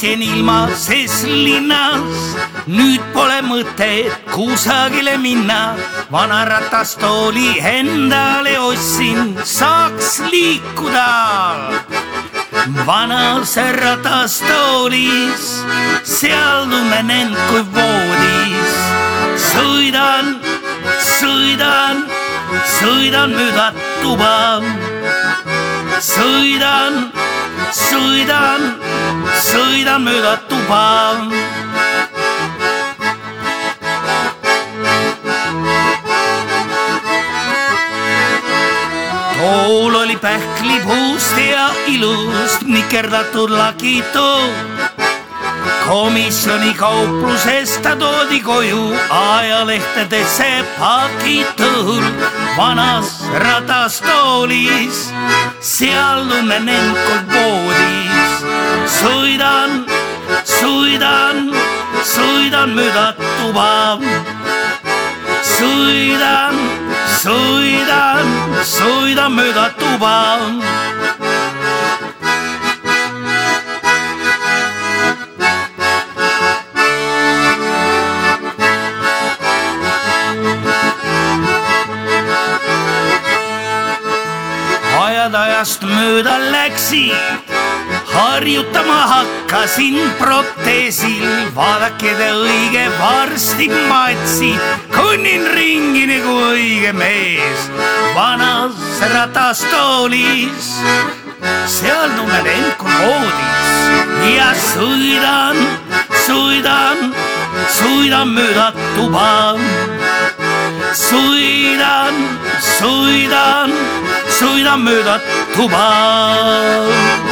teen ilma sees linnas. nüüd pole mõtet kusagile minna, vana ratastooli endale ostsin, saaks liikuda vanas ratastoolis, seal tunnen end kui voodis. sõidan, sõidan, sõidan mööda tuba. sõidan, sõidan, sõidan mööda tuba pool oli pähklipuust ja ilust nikerdatud lakitu. komisjoni kauplusest ta toodi koju ajalehtedesse pakitud vanas ratastoolis, seal tunnen end sõidan mööda tuba. sõidan, sõidan sõidan mööda tuba. ajad ajast mööda läksid harjutama hakkasin proteesil, vaadake te õige varsti matsid, kõnnin ringi nagu õige mees. Vanas ratastoolis. seal tunnen end kui voodis ja sõidan, sõidan, sõidan mööda tuba. sõidan, sõidan, sõidan mööda tuba